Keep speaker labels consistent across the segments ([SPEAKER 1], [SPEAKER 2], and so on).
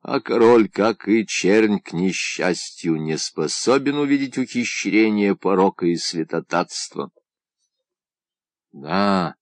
[SPEAKER 1] а король, как и чернь, к несчастью, не способен увидеть ухищрение порока и святотатства. Да,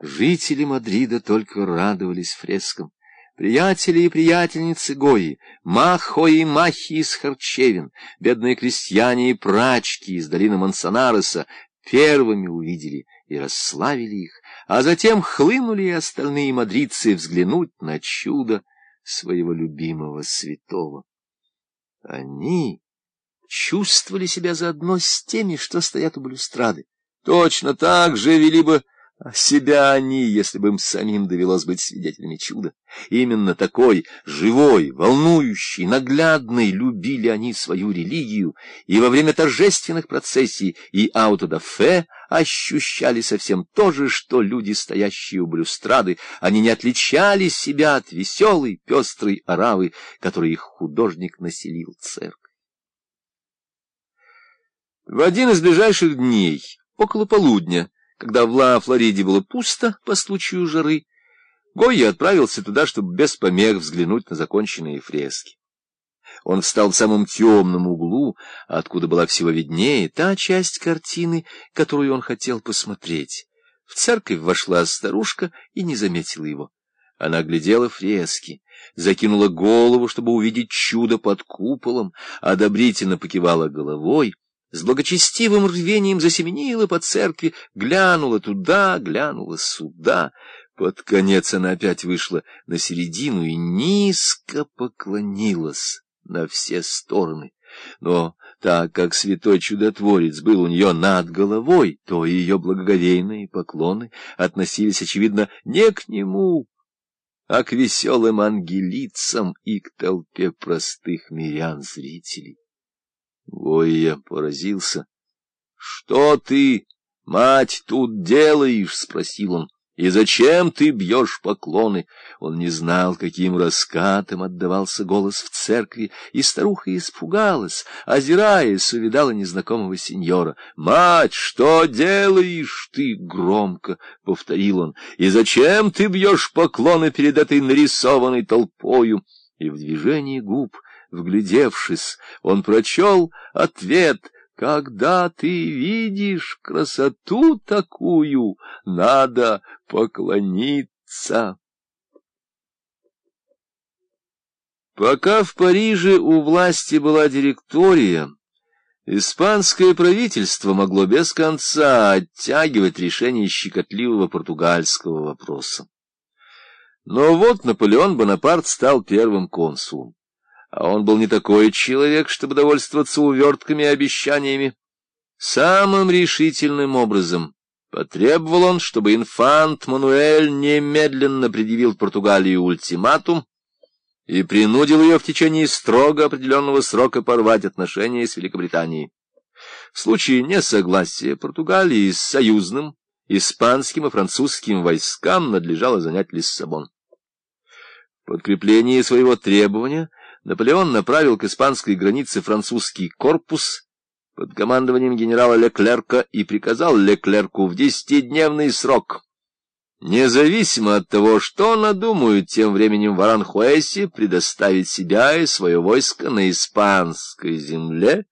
[SPEAKER 1] жители Мадрида только радовались фрескам. Приятели и приятельницы Гои, Махо и Махи из Харчевин, бедные крестьяне и прачки из долины Мансонареса первыми увидели и расславили их, а затем хлынули и остальные мадридцы взглянуть на чудо своего любимого святого. Они чувствовали себя заодно с теми, что стоят у балюстрады. Точно так же вели бы себя они, если бы им самим довелось быть свидетелями чуда. Именно такой, живой, волнующий, наглядный, любили они свою религию, и во время торжественных процессий и аутодафе ощущали совсем то же, что люди, стоящие у блюстрады. Они не отличали себя от веселой, пестрой оравы, которой их художник населил церковь. В один из ближайших дней, около полудня, когда в Ла-Флориде было пусто по случаю жары, Гойя отправился туда, чтобы без помех взглянуть на законченные фрески. Он встал в самом темном углу, откуда была всего виднее та часть картины, которую он хотел посмотреть. В церковь вошла старушка и не заметила его. Она глядела фрески, закинула голову, чтобы увидеть чудо под куполом, одобрительно покивала головой — с благочестивым рвением засеменила по церкви, глянула туда, глянула сюда. Под конец она опять вышла на середину и низко поклонилась на все стороны. Но так как святой чудотворец был у нее над головой, то ее благоговейные поклоны относились, очевидно, не к нему, а к веселым ангелицам и к толпе простых мирян-зрителей. Ой, я поразился. — Что ты, мать, тут делаешь? — спросил он. — И зачем ты бьешь поклоны? Он не знал, каким раскатом отдавался голос в церкви, и старуха испугалась, озираясь, увидала незнакомого сеньора. — Мать, что делаешь ты? — громко повторил он. — И зачем ты бьешь поклоны перед этой нарисованной толпою? И в движении губ Вглядевшись, он прочел ответ «Когда ты видишь красоту такую, надо поклониться». Пока в Париже у власти была директория, испанское правительство могло без конца оттягивать решение щекотливого португальского вопроса. Но вот Наполеон Бонапарт стал первым консулом а он был не такой человек, чтобы довольствоваться увертками и обещаниями. Самым решительным образом потребовал он, чтобы инфант Мануэль немедленно предъявил Португалии ультиматум и принудил ее в течение строго определенного срока порвать отношения с Великобританией. В случае несогласия Португалии с союзным, испанским и французским войскам надлежало занять Лиссабон. В подкреплении своего требования Наполеон направил к испанской границе французский корпус под командованием генерала Леклерка и приказал Леклерку в десятидневный срок, независимо от того, что надумают тем временем в Аранхуэсе, предоставить себя и свое войско на испанской земле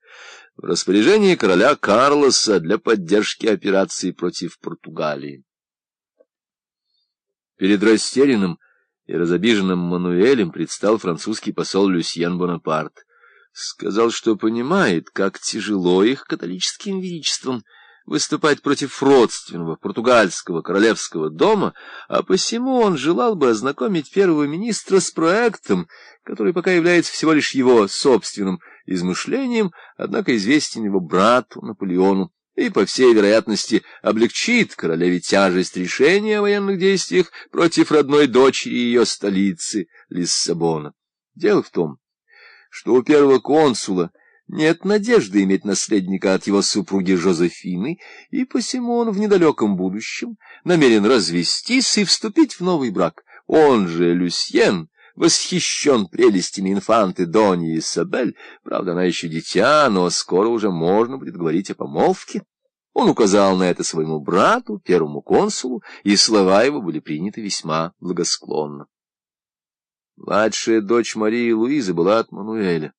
[SPEAKER 1] в распоряжении короля Карлоса для поддержки операции против Португалии. Перед растерянным и разобиженным Мануэлем предстал французский посол Люсьен Бонапарт. Сказал, что понимает, как тяжело их католическим величеством выступать против родственного португальского королевского дома, а посему он желал бы ознакомить первого министра с проектом, который пока является всего лишь его собственным измышлением, однако известен его брату Наполеону и, по всей вероятности, облегчит королеве тяжесть решения о военных действиях против родной дочери ее столицы Лиссабона. Дело в том, что у первого консула нет надежды иметь наследника от его супруги Жозефины, и посему он в недалеком будущем намерен развестись и вступить в новый брак. Он же, Люсьен, восхищен прелестями инфанты Дони Исабель. Правда, она еще дитя, но скоро уже можно будет говорить о помолвке. Он указал на это своему брату, первому консулу, и слова его были приняты весьма благосклонно. Младшая дочь Марии Луизы была от Мануэля.